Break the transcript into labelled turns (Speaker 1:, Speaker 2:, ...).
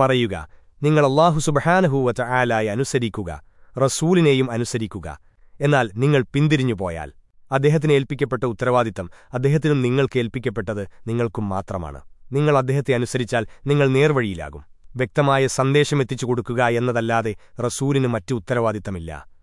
Speaker 1: പറയുക നിങ്ങൾ അള്ളാഹു സുബഹാനഹൂവറ്റ ആലായി അനുസരിക്കുക റസൂലിനെയും അനുസരിക്കുക. എന്നാൽ നിങ്ങൾ പിന്തിരിഞ്ഞുപോയാൽ അദ്ദേഹത്തിന് ഏൽപ്പിക്കപ്പെട്ട ഉത്തരവാദിത്തം അദ്ദേഹത്തിനും നിങ്ങൾക്ക് ഏൽപ്പിക്കപ്പെട്ടത് നിങ്ങൾക്കും മാത്രമാണ്. നിങ്ങൾ അദ്ദേഹത്തെ അനുസരിച്ചാൽ നിങ്ങൾ നേർവഴിയിലാകും. വ്യക്തമായ സന്ദേശമെത്തിച്ചു കൊടുക്കുക എന്നതല്ലാതെ റസൂലിന് മറ്റു ഉത്തരവാദിത്തമില്ല.